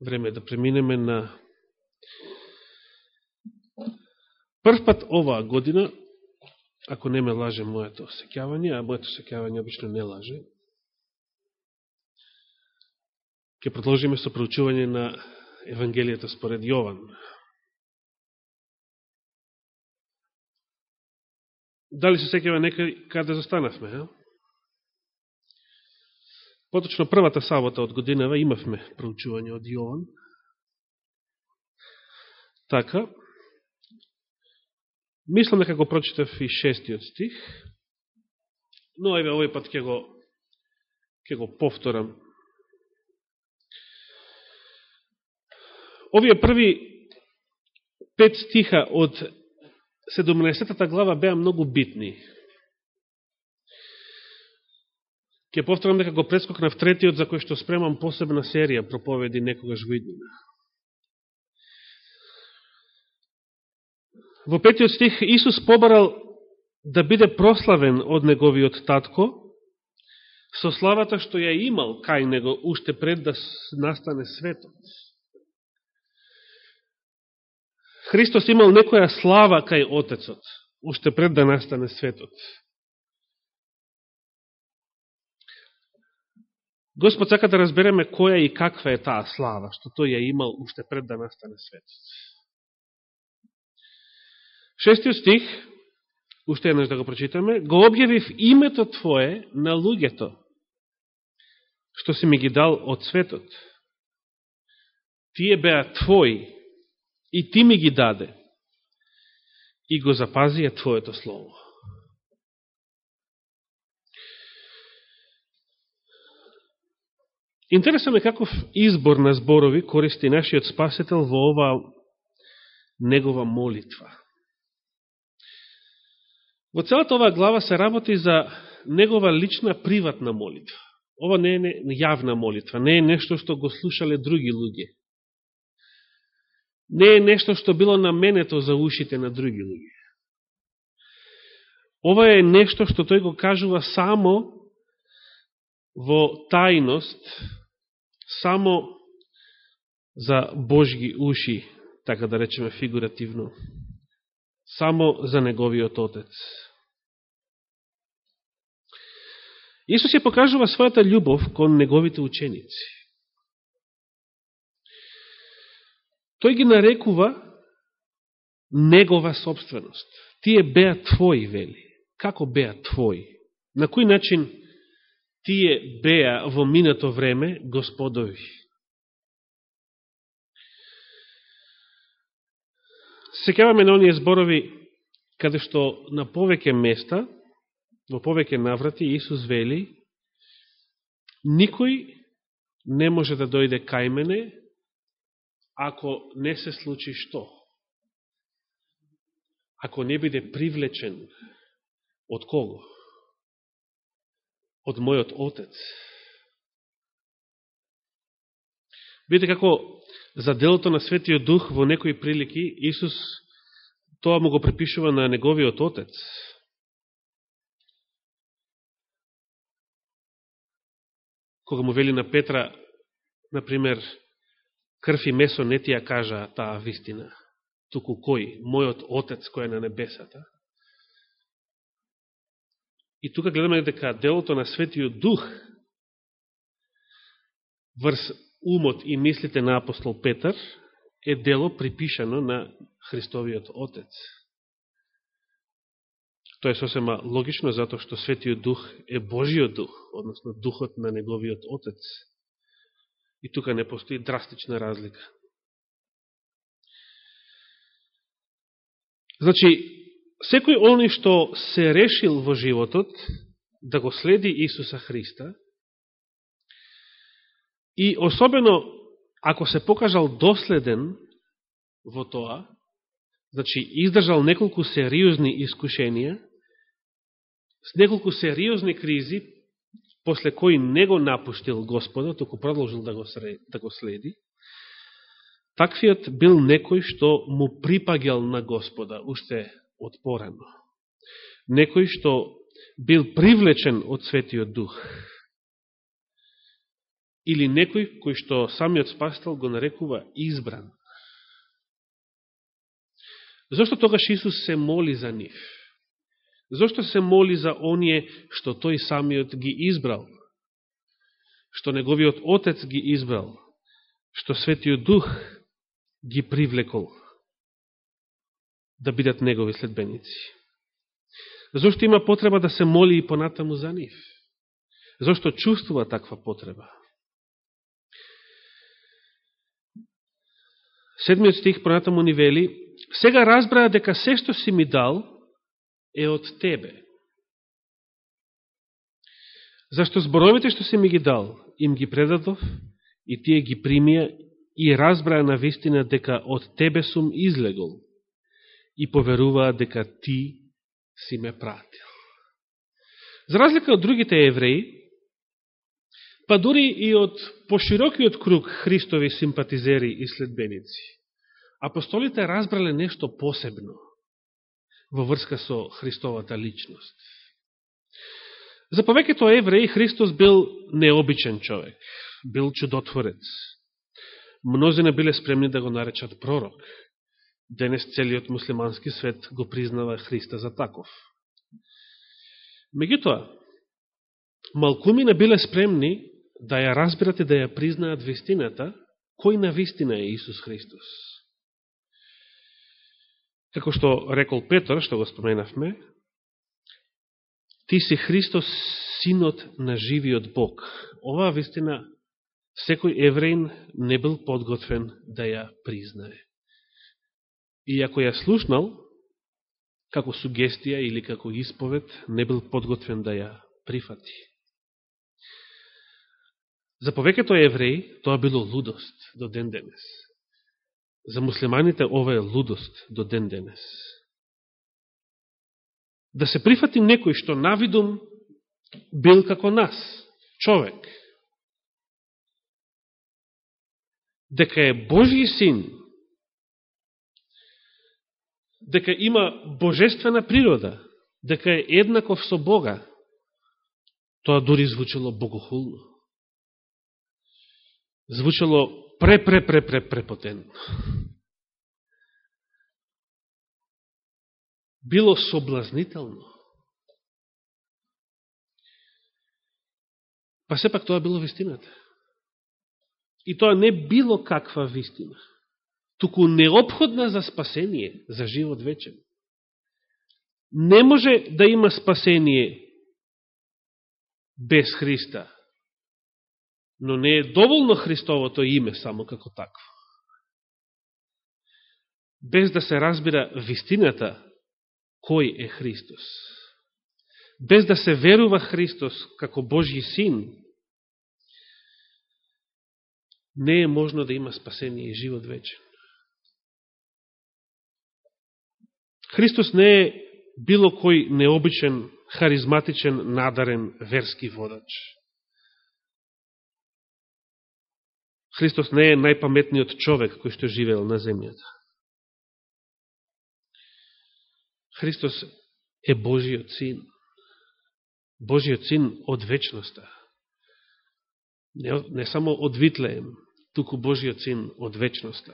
време да преминеме на прв пат оваа година, ако не ме лаже моето секјавање, а моето секјавање обично не лаже, ќе продолжиме со проучување на Евангелијата според Јован. Дали се секјава некај каде застанавме, а? Поточно првата сабота од годинава имавме проучување од Јован. Така, мислам дека го прочитав и шестиот стих, но еве овој пат ќе го, ќе го повторам. Овие први пет стиха од 17 глава беа многу битни. Ке повторам дека го прескокнав третиот за кој што спремам посебна серија проповеди некогаш во иднина. Во петиот стих Исус побарал да биде прославен од неговиот татко со славата што ја имал кај него уште пред да настане светот. Христос имал некоја слава кај Отецот, уште пред да настане светот. Господ сака да разбереме која и каква е таа слава, што тој ја имал уште пред да настане светот. Шестиот стих, уште еднаш да го прочитаме, го објавив името Твое на луѓето, што си ми ги дал од светот. Тие беа Твои и Ти ми ги даде и го запазија Твоето Слово. Интересен е каков избор на зборови користи нашиот спасител во ова негова молитва. Во целата оваа глава се работи за негова лична приватна молитва. Ова не е јавна молитва, не е нешто што го слушале други луѓе. Не е нешто што било наменето за ушите на други луѓе. Ова е нешто што тој го кажува само во тајност, само за Божги уши, така да речеме фигуративно, само за Неговиот Отец. Исус ја покажува својата љубов кон Неговите ученици. Тој ги нарекува Негова собственост. Тие беа Твои, вели. Како беа Твои? На кој начин тие беа во минато време господови. Секаваме на оние зборови каде што на повеќе места, во повеќе наврати, Исус вели, никој не може да дојде кај мене, ако не се случи што? Ако не биде привлечен од кого? Од мојот Отец. Видите како за делото на Светиот Дух во некои прилики Исус тоа му го припишува на неговиот Отец. Кога му вели на Петра, например, крв и месо не ти ја кажа таа вистина, туку кој? Мојот Отец кој е на небесата. И тука гледаме дека делото на Светиот Дух врз умот и мислите на апостол Петар е дело припишано на Христовиот Отец. Тоа е сосема логично, затоа што Светиот Дух е Божиот Дух, односно Духот на Неговиот Отец. И тука не постои драстична разлика. Значи, секој оној што се решил во животот да го следи Исуса Христа и особено ако се покажал доследен во тоа, значи издржал неколку сериозни искушенија, с неколку сериозни кризи, после кои не го напуштил Господа, току продолжил да го, да го следи, таквиот бил некој што му припагел на Господа, уште отпорено. Некој што бил привлечен од Светиот Дух. или некој кој што самиот спастел го нарекува избран. Зошто тогаш Исус се моли за нив? Зошто се моли за оние што тој самиот ги избрал? Што неговиот Отец ги избрал? Што Светиот Дух ги привлекол да бидат негови следбеници? Зошто има потреба да се моли и понатаму за нив? Зошто чувствува таква потреба? Седмиот стих понатаму ни вели Сега разбраа дека се што си ми дал е од тебе. Зашто зборовите што си ми ги дал, им ги предадов и тие ги примија и разбраа на вистина дека од тебе сум излегол и поверуваат дека ти си ме пратил. За разлика од другите евреи, па дури и од поширокиот круг Христови симпатизери и следбеници, апостолите разбрале нешто посебно во врска со Христовата личност. За повеќето евреи Христос бил необичен човек, бил чудотворец. Мнозина биле спремни да го наречат пророк. Денес целиот муслимански свет го признава Христа за таков. Меѓутоа, малкуми не биле спремни да ја разбират и да ја признаат вистината, кој на вистина е Исус Христос. Како што рекол Петр, што го споменавме, ти си Христос, синот на живиот Бог. Оваа вистина, секој евреин не бил подготвен да ја признае. И ако ја слушнал, како сугестија или како исповед, не бил подготвен да ја прифати. За повеќето евреи тоа било лудост до ден денес. За муслиманите ова е лудост до ден денес. Да се прифати некој што навидум бил како нас, човек, дека е Божи син, дека има божествена природа, дека е еднаков со Бога, тоа дури звучало богохулно. Звучало пре, пре, пре, пре, препотентно. Било соблазнително. Па сепак тоа било вистината. И тоа не било каква вистина, туку необходна за спасение, за живот вечен. Не може да има спасение без Христа но не е доволно Христовото име само како такво. Без да се разбира вистината кој е Христос. Без да се верува Христос како Божји син, не е можно да има спасение и живот вечен. Христос не е било кој необичен, харизматичен, надарен верски водач. Христос не е најпаметниот човек кој што живеел на земјата. Христос е Божиот син. Божиот син од вечноста. Не, не само од Витлеем, туку Божиот син од вечноста.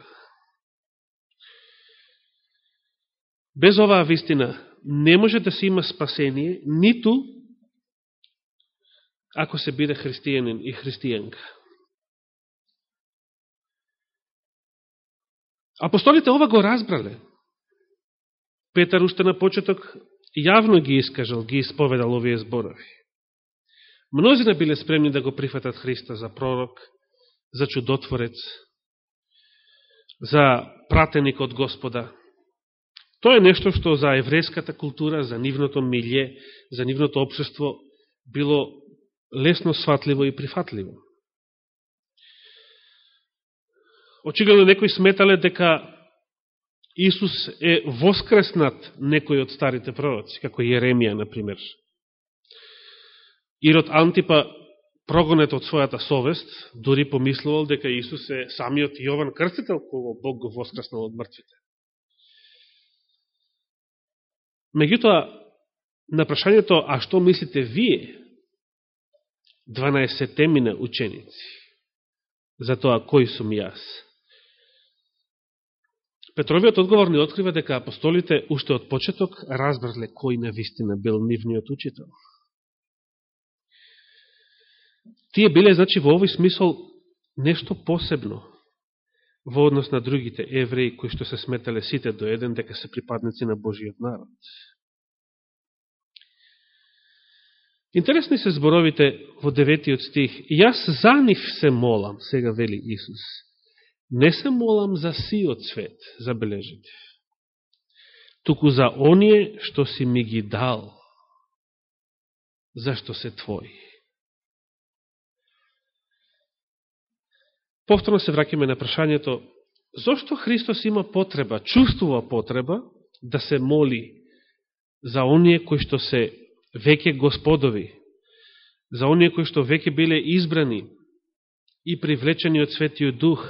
Без оваа вистина не може да се има спасение, ниту ако се биде христијанин и христијанка. Апостолите ова го разбрале. Петар уште на почеток јавно ги искажал, ги исповедал овие зборови. Мнозина биле спремни да го прифатат Христа за пророк, за чудотворец, за пратеник од Господа. Тоа е нешто што за еврејската култура, за нивното милје, за нивното обшество било лесно сватливо и прифатливо. очигледно некои сметале дека Исус е воскреснат некој од старите пророци, како Јеремија, например. Ирод Антипа, прогонет од својата совест, дури помислувал дека Исус е самиот Јован Крстител, кога Бог го воскреснал од мртвите. Меѓутоа, на прашањето, а што мислите вие, 12 темина ученици, за тоа кој сум јас. Петровиот одговор ни открива дека апостолите уште од почеток разбрале кој на вистина бил нивниот учител. Тие биле, значи, во овој смисол нешто посебно во однос на другите евреи кои што се сметале сите до еден дека се припадници на Божиот народ. Интересни се зборовите во деветиот стих. Јас за нив се молам, сега вели Исус. Не се молам за сиот свет, забележите. Туку за оние што си ми ги дал, зашто се твои. Повторно се вракиме на прашањето, зошто Христос има потреба, чувствува потреба да се моли за оние кои што се веќе господови, за оние кои што веќе биле избрани и привлечени од Светиот Дух,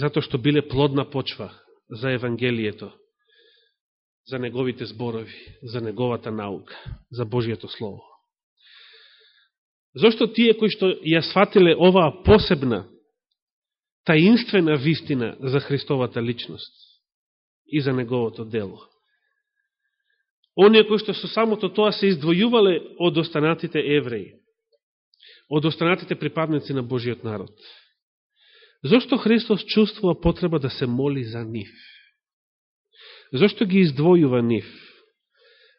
затоа што биле плодна почва за Евангелието, за неговите зборови, за неговата наука, за Божијето Слово. Зошто тие кои што ја сватиле оваа посебна, таинствена вистина за Христовата личност и за неговото дело, оние кои што со самото тоа се издвојувале од останатите евреи, од останатите припадници на Божиот народ. Зошто Христос чувствува потреба да се моли за нив? Зошто ги издвојува нив?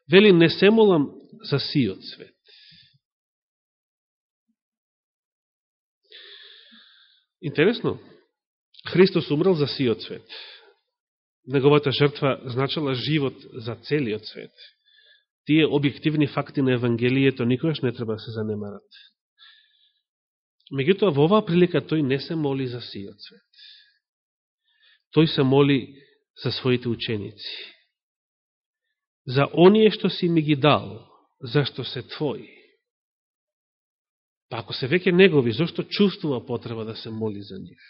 Вели, не се молам за сиот свет. Интересно, Христос умрел за сиот свет неговата жртва значала живот за целиот свет. Тие објективни факти на Евангелието никогаш не треба да се занемарат. Меѓутоа, во оваа прилика тој не се моли за сиот свет. Тој се моли за своите ученици. За оние што си ми ги дал, зашто се твои. Па ако се веќе негови, зашто чувствува потреба да се моли за нив?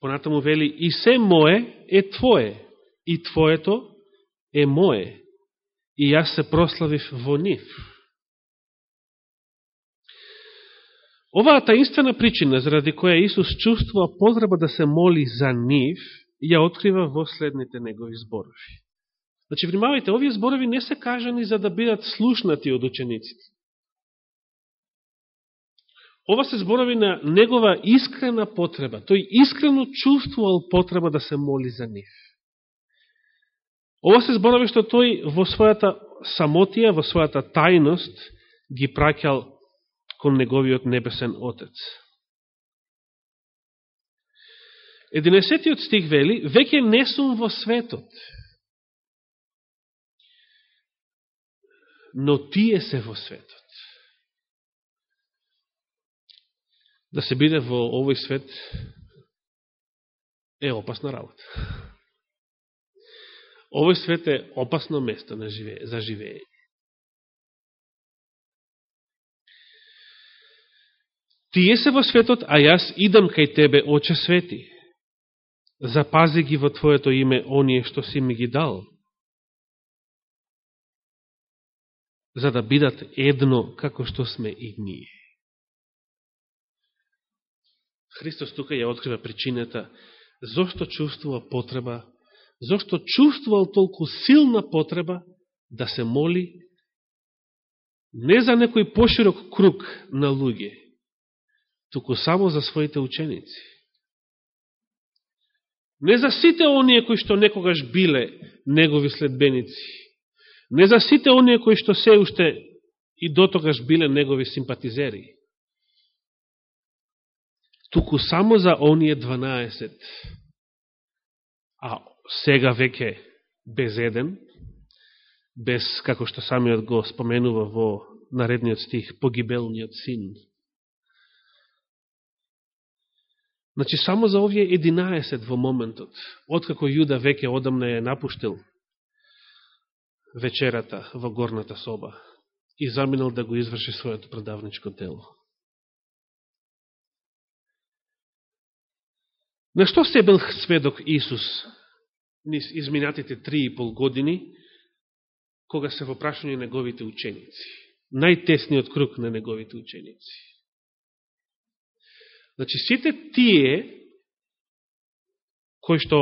Понатаму вели, и се мое е твое, и твоето е мое, и јас се прославив во нив. Оваа таинствена причина, заради која Исус чувствува потреба да се моли за нив, ја открива во следните негови зборови. Значи, внимавајте, овие зборови не се кажани за да бидат слушнати од учениците. Ова се зборови на негова искрена потреба. Тој искрено чувствувал потреба да се моли за нив. Ова се зборови што тој во својата самотија, во својата тајност ги праќал кон неговиот небесен Отец. Единесетиот стих вели, веќе не сум во светот, но тие се во светот. Да се биде во овој свет е опасна работа. Овој свет е опасно место на живе, за живење. Тие се во светот, а јас идам кај тебе, Оче Свети. Запази ги во Твоето име оние што си ми ги дал. За да бидат едно како што сме и ние. Христос тука ја открива причината зошто чувствува потреба, зошто чувствувал толку силна потреба да се моли не за некој поширок круг на луѓе, туку само за своите ученици. Не за сите оние кои што некогаш биле негови следбеници, не за сите оние кои што се уште и дотогаш биле негови симпатизери, туку само за оние 12, а сега веќе без еден, без, како што самиот го споменува во наредниот стих, погибелниот син. Значи, само за овие 11 во моментот, откако Јуда веќе одамна е напуштил вечерата во горната соба и заминал да го изврши својот продавничко дело. На што се бил сведок Исус низ изминатите три и пол години, кога се во прашање неговите ученици? Најтесниот круг на неговите ученици. Значи, сите тие кои што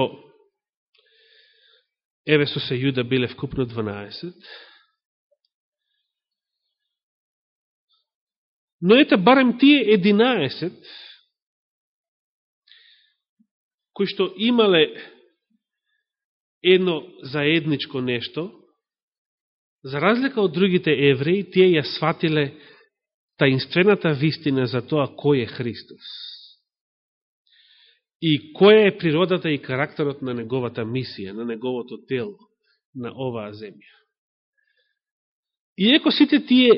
еве со се Јуда биле вкупно 12, но ете барем тие 11 кои што имале едно заедничко нешто, за разлика од другите евреи, тие ја сватиле таинствената вистина за тоа кој е Христос. И која е природата и карактерот на неговата мисија, на неговото тело, на оваа земја. И сите тие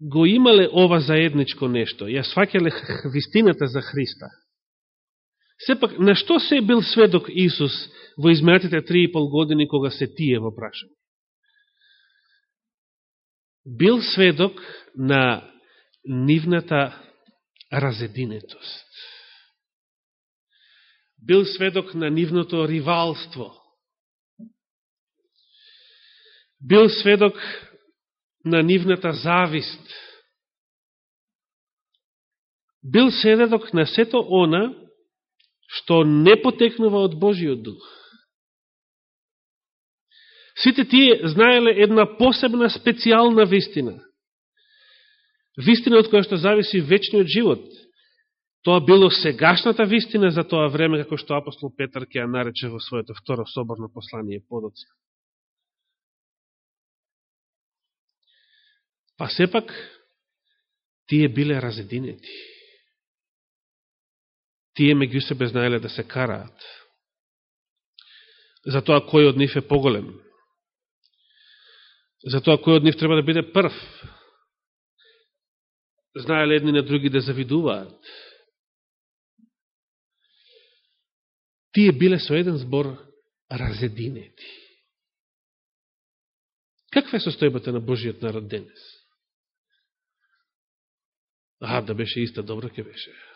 го имале ова заедничко нешто, ја свакеле вистината за Христа. Сепак, на што се бил сведок Исус во изминатите три и пол години кога се тие во прашање? Бил сведок на нивната разединетост. Бил сведок на нивното ривалство. Бил сведок на нивната завист. Бил сведок на сето она што не потекнува од Божиот дух. Сите тие знаеле една посебна специјална вистина. Вистина од која што зависи вечниот живот. Тоа било сегашната вистина за тоа време, како што апостол Петар ќе ја нарече во своето второ соборно послание подоци. Па сепак, тие биле разединети тие меѓу себе знаеле да се караат. За тоа кој од нив е поголем. За тоа кој од нив треба да биде прв. Знаеле едни на други да завидуваат. Тие биле со еден збор разединети. Каква е состојбата на Божиот народ денес? А, да беше иста, добро ке беше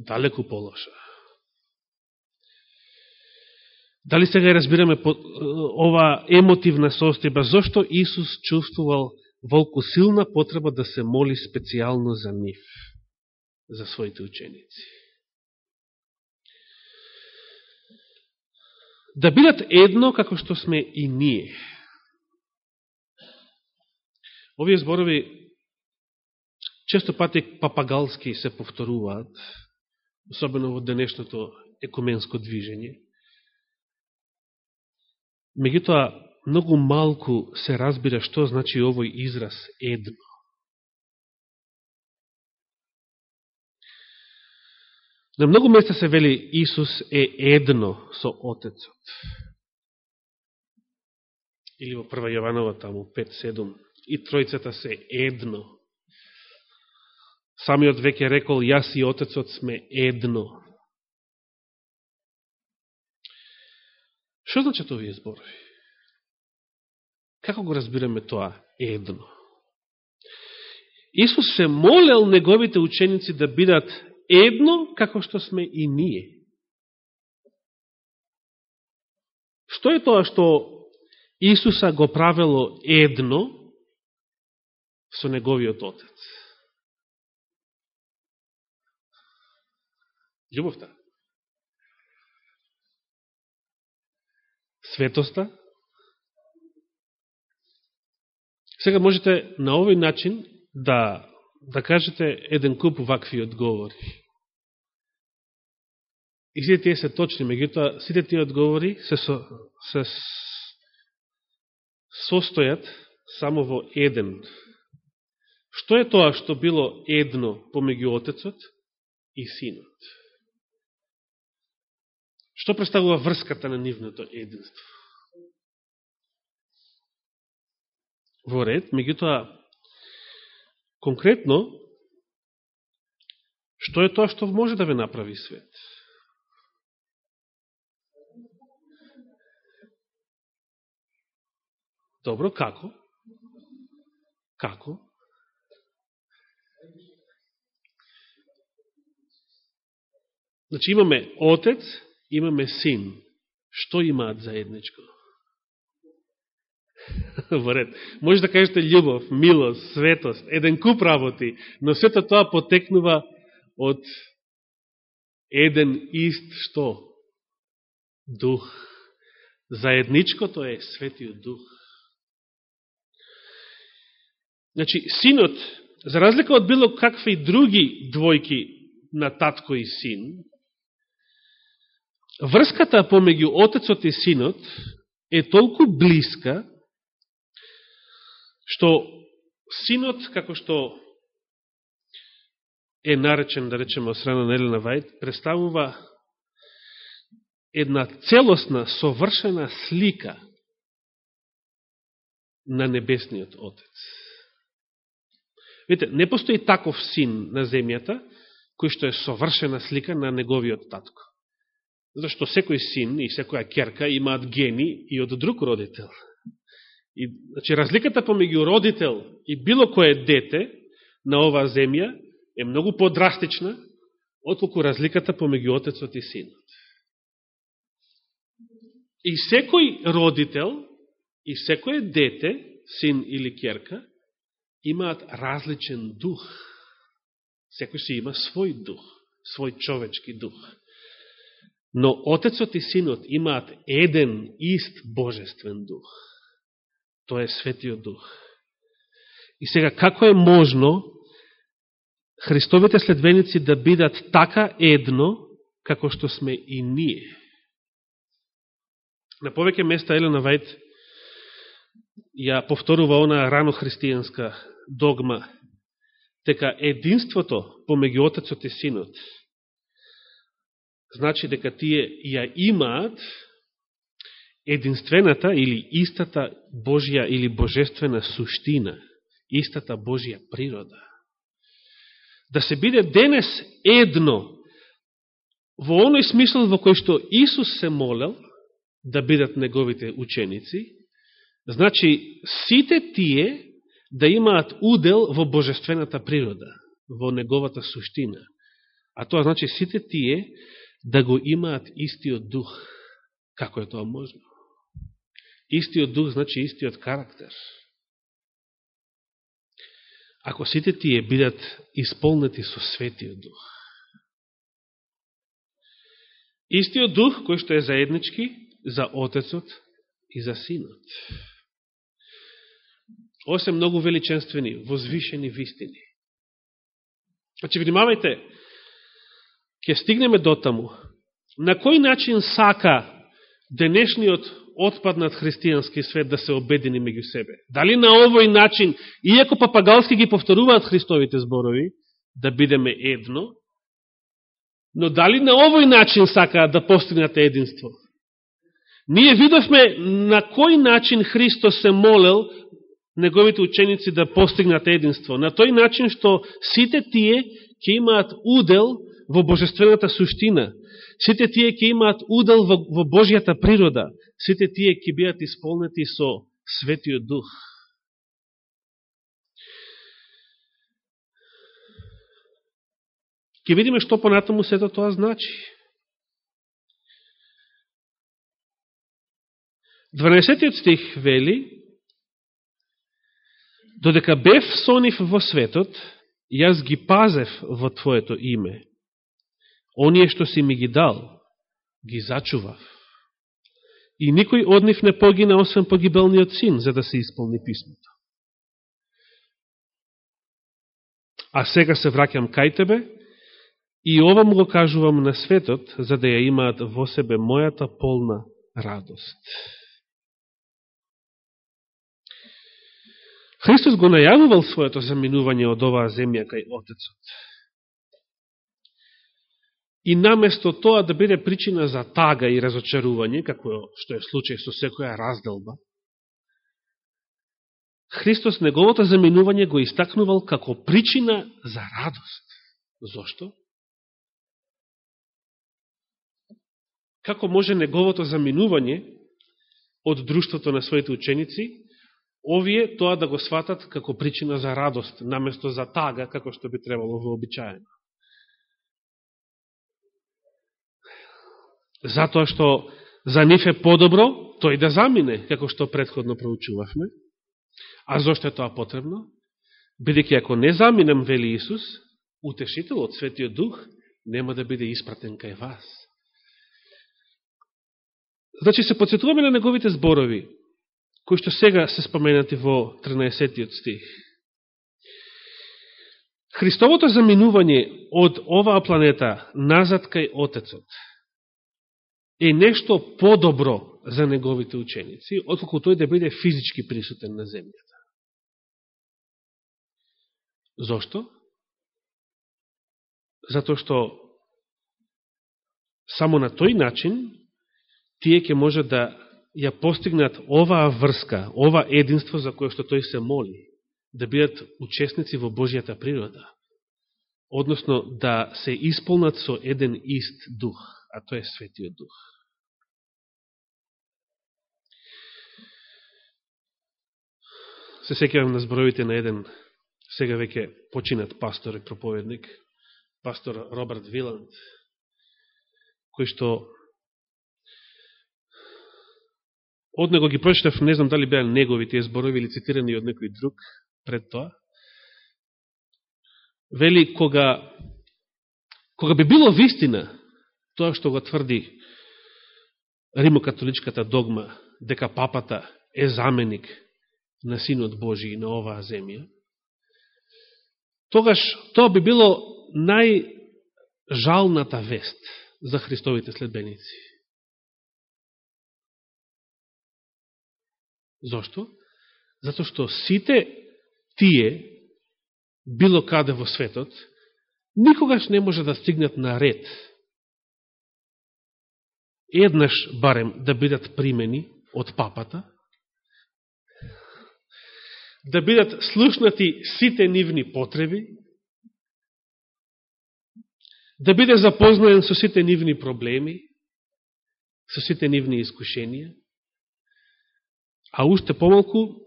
далеку полоша. Дали сега разбираме ова емотивна состојба, зашто Исус чувствувал волку силна потреба да се моли специјално за нив, за своите ученици. Да бидат едно како што сме и ние. Овие зборови често пати папагалски се повторуваат, особено во денешното екуменско движење. Меѓутоа, многу малку се разбира што значи овој израз едно. На многу места се вели Исус е едно со Отецот. Или во 1 Јованова таму 5:7 И тројцата се едно Самиот веќе рекол, јас и Отецот сме едно. Што значат овие зборови? Како го разбираме тоа едно? Исус се молел неговите ученици да бидат едно, како што сме и ние. Што е тоа што Исуса го правело едно со неговиот Отец? Љубовта. Светоста. Сега можете на овој начин да, да кажете еден куп вакви одговори. И сите тие се точни, меѓутоа сите тие одговори се, со, се состојат само во еден. Што е тоа што било едно помеѓу Отецот и Синот? Што представува врската на нивното единство? Во ред, меѓутоа, конкретно, што е тоа што може да ве направи свет? Добро, како? Како? Значи имаме Отец, имаме син, што имаат заедничко? Во ред. Може да кажете љубов, милост, светост, еден куп работи, но сето тоа потекнува од еден ист што? Дух. Заедничкото е Светиот Дух. Значи, синот, за разлика од било какви други двојки на татко и син, врската помеѓу отецот и синот е толку блиска, што синот, како што е наречен, да речеме, од страна на Елена Вајд, представува една целосна, совршена слика на Небесниот Отец. Видите, не постои таков син на земјата, кој што е совршена слика на неговиот татко. Зашто секој син и секоја керка имаат гени и од друг родител. И, значи, разликата помеѓу родител и било кое дете на оваа земја е многу подрастична, отколку разликата помеѓу отецот и синот. И секој родител и секој дете, син или керка, имаат различен дух. Секој си има свој дух, свој човечки дух. Но Отецот и Синот имаат еден ист божествен дух. Тоа е Светиот Дух. И сега, како е можно Христовите следвеници да бидат така едно, како што сме и ние? На повеќе места Елена Вајд ја повторува она рано христијанска догма, дека единството помеѓу Отецот и Синот значи дека тие ја имаат единствената или истата Божја или божествена суштина, истата Божја природа. Да се биде денес едно во оној смисол во кој што Исус се молел да бидат неговите ученици, значи сите тие да имаат удел во божествената природа, во неговата суштина. А тоа значи сите тие да го имаат истиот дух. Како е тоа можно? Истиот дух значи истиот карактер. Ако сите тие бидат исполнети со светиот дух. Истиот дух кој што е заеднички за Отецот и за Синот. Ово се многу величенствени, возвишени вистини. Значи, внимавајте, ќе стигнеме до таму. На кој начин сака денешниот отпаднат христијански свет да се обедини меѓу себе? Дали на овој начин, иако папагалски ги повторуваат Христовите зборови, да бидеме едно, но дали на овој начин сакаат да постигнат единство? Ние видовме на кој начин Христос се молел неговите ученици да постигнат единство. На тој начин што сите тие ќе имаат удел во божествената суштина. Сите тие ќе имаат удел во, во Божјата природа. Сите тие ќе бидат исполнети со Светиот Дух. Ке видиме што понатаму сето тоа значи. 12 стих вели Додека бев со нив во светот, јас ги пазев во Твоето име оние што си ми ги дал, ги зачував. И никој од нив не погина, освен погибелниот син, за да се исполни писмото. А сега се враќам кај тебе, и ова му го кажувам на светот, за да ја имаат во себе мојата полна радост. Христос го најавувал своето заминување од оваа земја кај Отецот. И наместо тоа да биде причина за тага и разочарување, како што е случај со секоја разделба, Христос неговото заминување го истакнувал како причина за радост. Зошто? Како може неговото заминување од друштвото на своите ученици, овие тоа да го сватат како причина за радост, наместо за тага, како што би требало вообичаено. Затоа што за нив е подобро тој да замине, како што предходно проучувавме. А зошто е тоа потребно? Бидеќи ако не заминем, вели Исус, утешителот, Светиот Дух, нема да биде испратен кај вас. Значи се подсетуваме на неговите зборови, кои што сега се споменати во 13 стих. Христовото заминување од оваа планета назад кај Отецот е нешто подобро за неговите ученици, отколку тој да биде физички присутен на земјата. Зошто? Зато што само на тој начин тие ќе може да ја постигнат оваа врска, ова единство за кое што тој се моли, да бидат учесници во Божијата природа, односно да се исполнат со еден ист дух, а тој е Светиот Дух. Се секавам на зборовите на еден сега веќе починат пастор и проповедник, пастор Роберт Виланд, кој што од него ги прочитав, не знам дали беа негови тие зборови или цитирани од некој друг пред тоа, вели кога кога би било вистина тоа што го тврди римокатоличката догма дека папата е заменик на Синот Божи на оваа земја, тогаш тоа би било најжалната вест за Христовите следбеници. Зошто? Зато што сите тие, било каде во светот, никогаш не може да стигнат на ред. Еднаш барем да бидат примени од папата, да бидат слушнати сите нивни потреби, да биде запознаен со сите нивни проблеми, со сите нивни искушенија, а уште помалку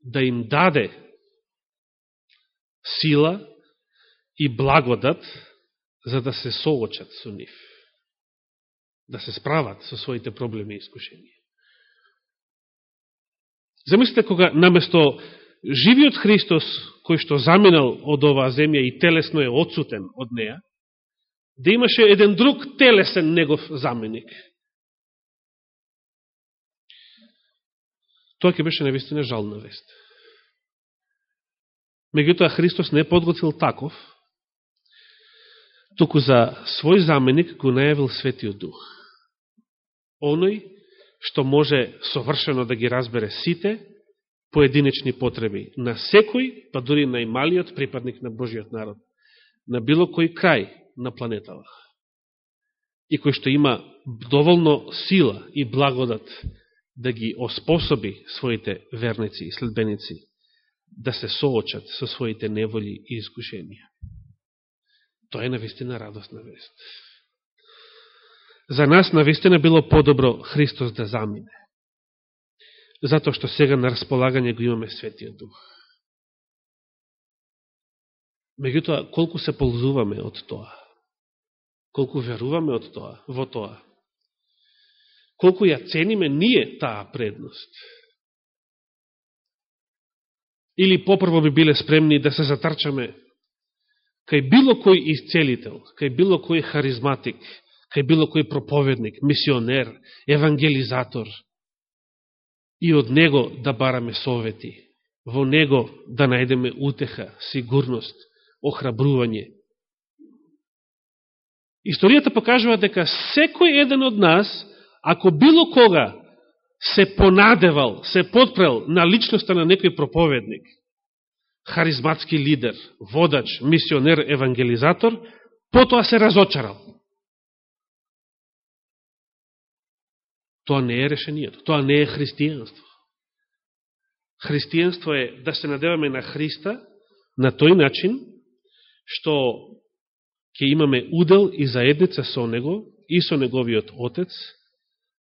да им даде сила и благодат за да се соочат со нив, да се справат со своите проблеми и искушенија. Замислите кога наместо живиот Христос, кој што заминал од оваа земја и телесно е отсутен од неја, да имаше еден друг телесен негов заменик. Тоа ќе беше навистина жална вест. Меѓутоа Христос не подготвил таков, туку за свој заменик го најавил Светиот Дух. Оној што може совршено да ги разбере сите поединечни потреби на секој, па дури најмалиот припадник на Божиот народ, на било кој крај на планетава. И кој што има доволно сила и благодат да ги оспособи своите верници и следбеници да се соочат со своите неволи и искушенија. Тоа е навистина радостна вест. За нас навистина било подобро Христос да замине затоа што сега на располагање го имаме Светиот Дух. Меѓутоа, колку се ползуваме од тоа? Колку веруваме од тоа, во тоа? Колку ја цениме ние таа предност? Или попрво би биле спремни да се затрчаме кај било кој исцелител, кај било кој харизматик, кај било кој проповедник, мисионер, евангелизатор – и од Него да бараме совети, во Него да најдеме утеха, сигурност, охрабрување. Историјата покажува дека секој еден од нас, ако било кога се понадевал, се подпрел на личноста на некој проповедник, харизматски лидер, водач, мисионер, евангелизатор, потоа се разочарал. Тоа не е решението. Тоа не е христијанство. Христијанство е да се надеваме на Христа на тој начин што ќе имаме удел и заедница со Него и со Неговиот Отец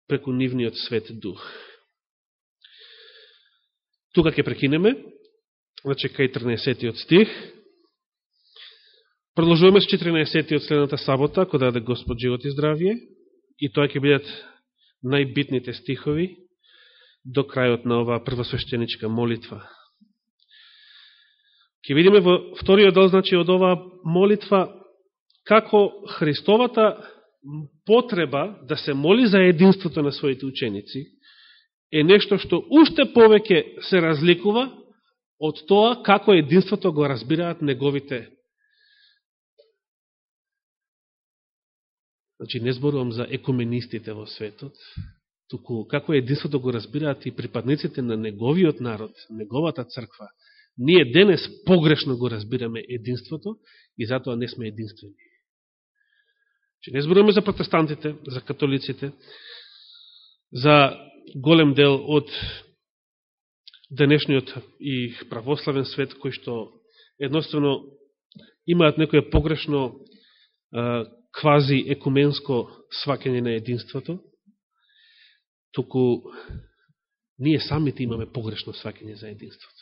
преку нивниот свет дух. Тука ќе прекинеме, значи кај 13 стих. Продолжуваме с 14 од следната сабота, кога даде Господ живот и здравје, и тоа ќе бидат најбитните стихови до крајот на оваа првосвещеничка молитва. Ке видиме во вториот дел, значи, од оваа молитва, како Христовата потреба да се моли за единството на своите ученици е нешто што уште повеќе се разликува од тоа како единството го разбираат неговите Значи, не зборувам за екуменистите во светот, туку како единството го разбираат и припадниците на неговиот народ, неговата црква. Ние денес погрешно го разбираме единството и затоа не сме единствени. Че не зборуваме за протестантите, за католиците, за голем дел од денешниот и православен свет, кој што едноставно имаат некоја погрешно квази екуменско свакење на единството, току ние самите имаме погрешно свакење за единството.